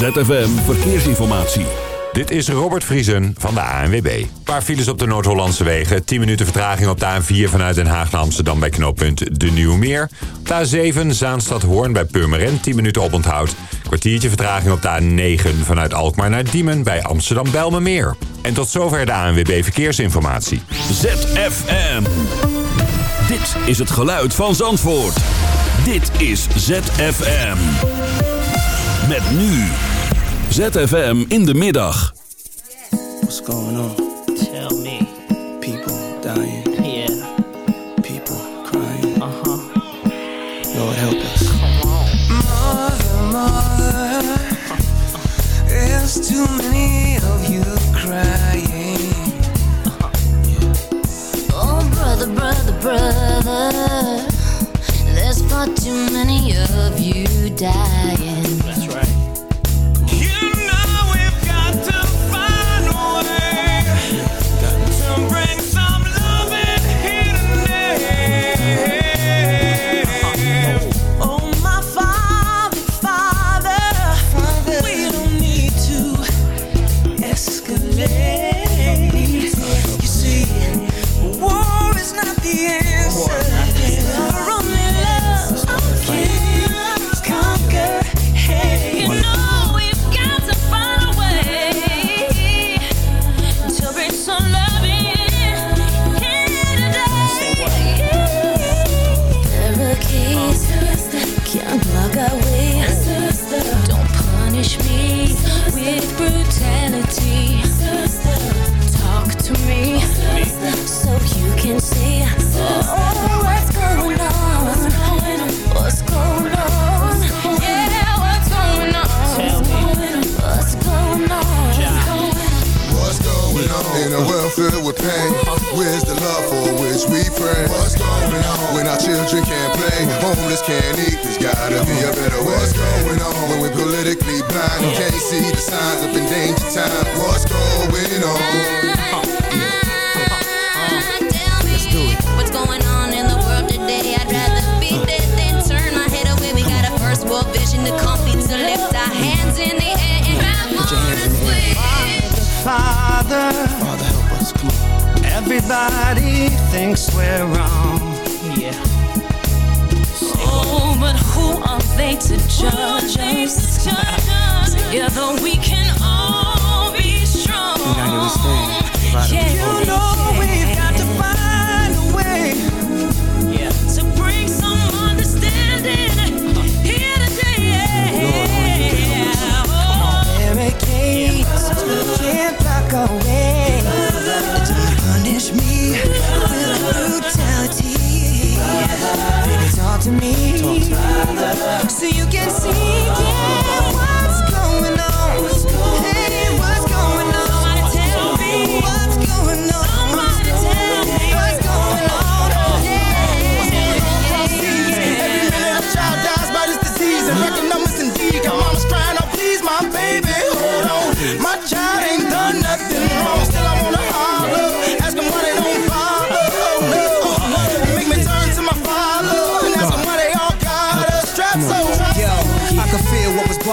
ZFM Verkeersinformatie. Dit is Robert Vriesen van de ANWB. Een paar files op de Noord-Hollandse wegen. 10 minuten vertraging op de A4 vanuit Den Haag naar Amsterdam bij knooppunt De Nieuwmeer. Op de A7 Zaanstad-Hoorn bij Purmerend 10 minuten oponthoud. Kwartiertje vertraging op de A9 vanuit Alkmaar naar Diemen bij Amsterdam-Bijlmermeer. En tot zover de ANWB Verkeersinformatie. ZFM. Dit is het geluid van Zandvoort. Dit is ZFM. Met nu. ZFM in de middag. What's going on? Tell me. People dying. Yeah. People crying. Uh-huh. Lord help us. Mother, mother, there's too many of you crying. Oh, brother, brother, brother. There's far too many of you dying. In a world filled with pain? Where's the love for which we pray? What's going on when our children can't play? Homeless can't eat. There's gotta be a better way. What's going on when we're politically blind? Can't see the signs of endangered time. What's going on? World vision to lift our hands in the air and have Put your hands in the air. Father, Father help us. Come on. everybody thinks we're wrong. Yeah. Oh, but who are they to judge us? Together we can all be strong. We gotta understand. Yeah. You know we've talk to me. So you can see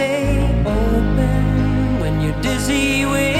Stay open when you're dizzy with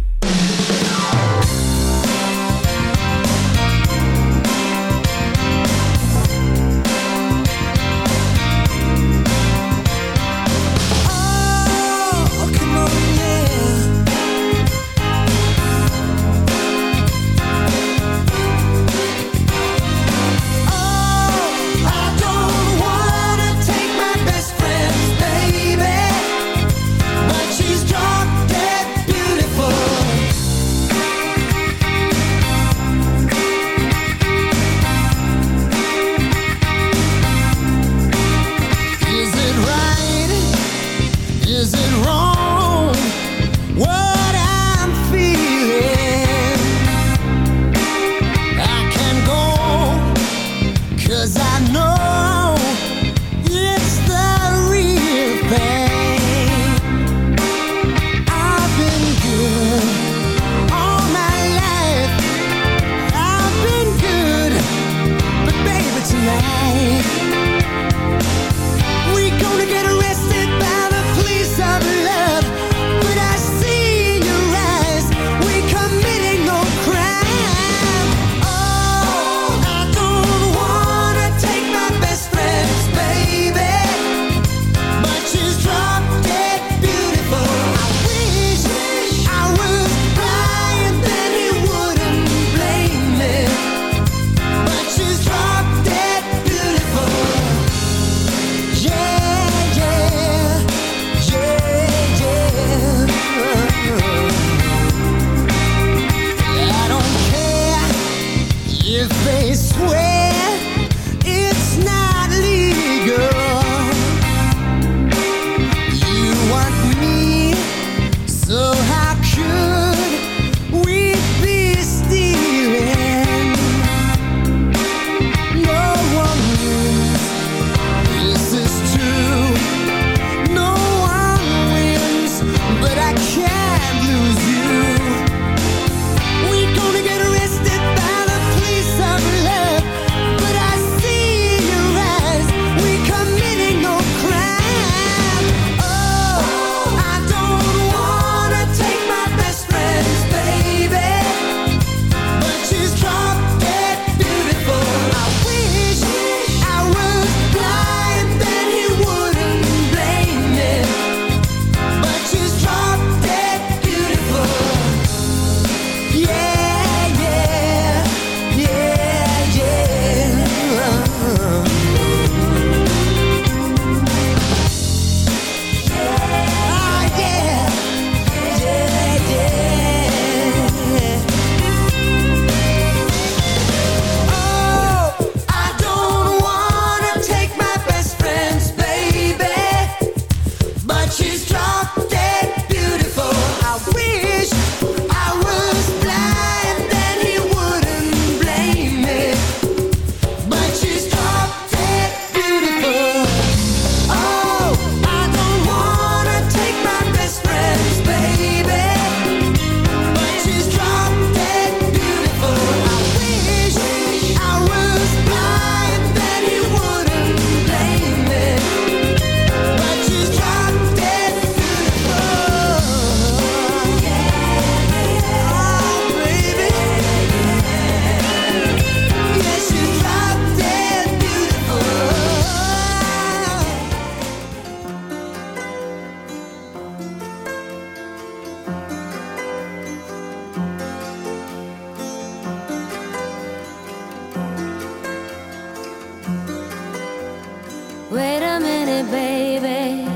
Wait a minute, baby.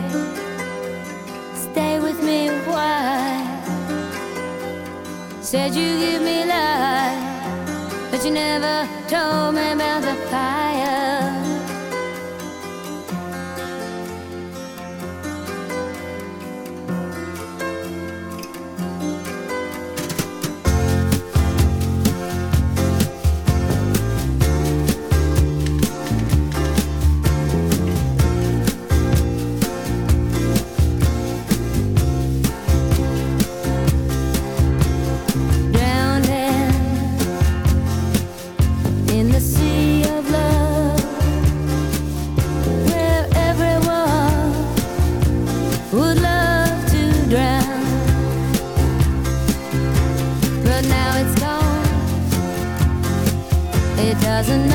Stay with me a while. Said you give me life, but you never told me about the past. Doesn't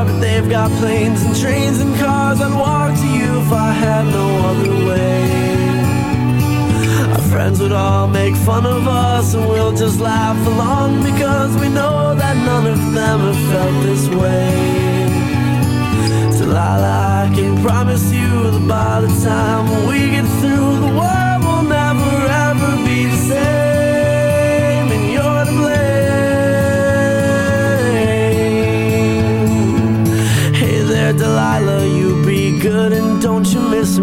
Far, but they've got planes and trains and cars. I'd walk to you if I had no other way. Our friends would all make fun of us, and we'll just laugh along because we know that none of them have felt this way. Delilah, I can promise you that by the time we get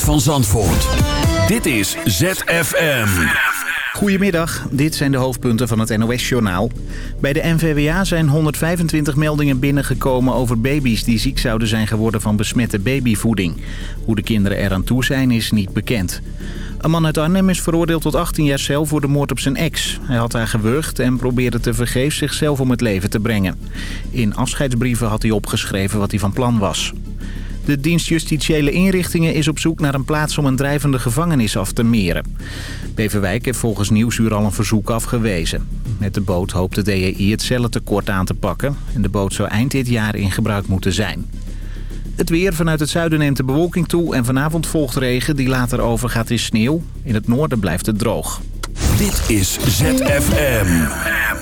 Van Zandvoort. Dit is ZFM. Goedemiddag, dit zijn de hoofdpunten van het NOS-journaal. Bij de NVWA zijn 125 meldingen binnengekomen over baby's die ziek zouden zijn geworden van besmette babyvoeding. Hoe de kinderen eraan toe zijn is niet bekend. Een man uit Arnhem is veroordeeld tot 18 jaar cel voor de moord op zijn ex. Hij had haar gewurgd en probeerde tevergeefs zichzelf om het leven te brengen. In afscheidsbrieven had hij opgeschreven wat hij van plan was. De dienst Justitiële Inrichtingen is op zoek naar een plaats om een drijvende gevangenis af te meren. Beverwijk heeft volgens Nieuwsuur al een verzoek afgewezen. Met de boot hoopt de DEI het cellentekort aan te pakken. En de boot zou eind dit jaar in gebruik moeten zijn. Het weer vanuit het zuiden neemt de bewolking toe en vanavond volgt regen die later overgaat in sneeuw. In het noorden blijft het droog. Dit is ZFM.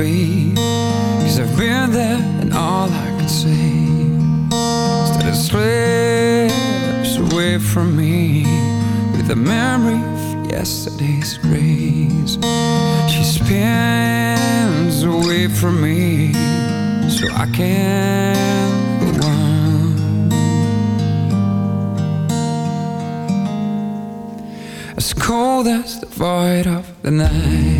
Be? Cause I've been there and all I could say is that it slips away from me with the memory of yesterday's grace. She spins away from me so I can't go on. As cold as the void of the night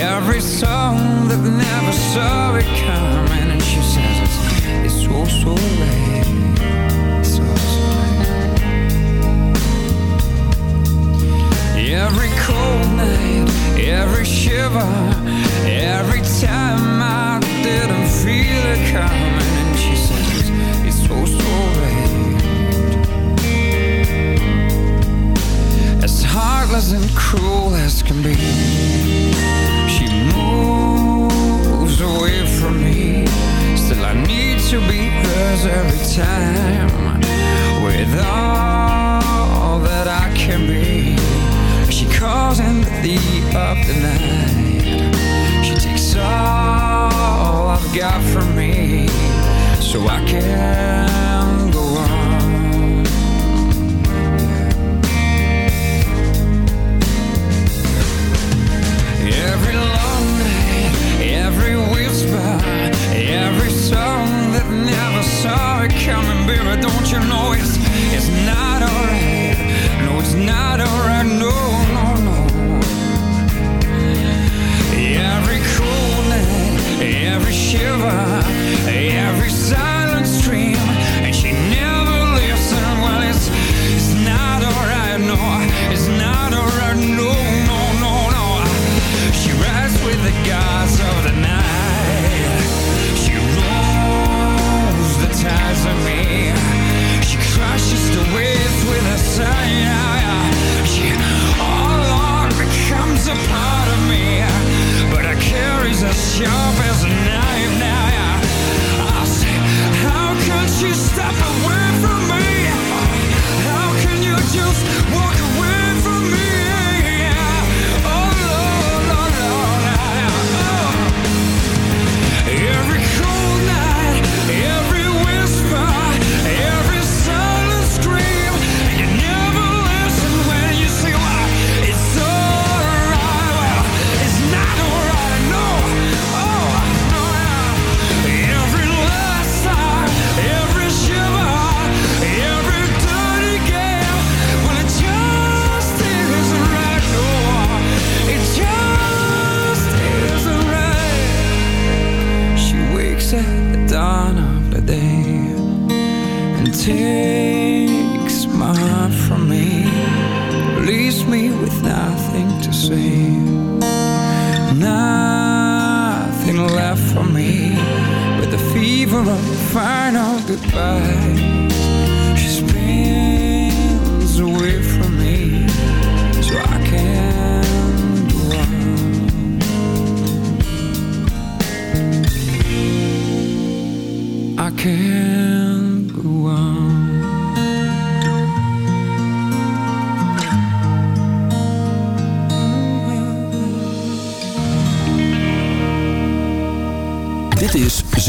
every song that never saw it coming, and she says it's, it's so so late, so so late. Every cold night, every shiver, every time I didn't feel it coming, and she says it's, it's so so late. As heartless and cruel as can be time With all that I can be. She calls in the of the night. She takes all I've got from me So I can baby. Don't you know it's it's not alright? No, it's not alright. No, no, no. Every cool night, every shiver, every silent sharp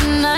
tonight.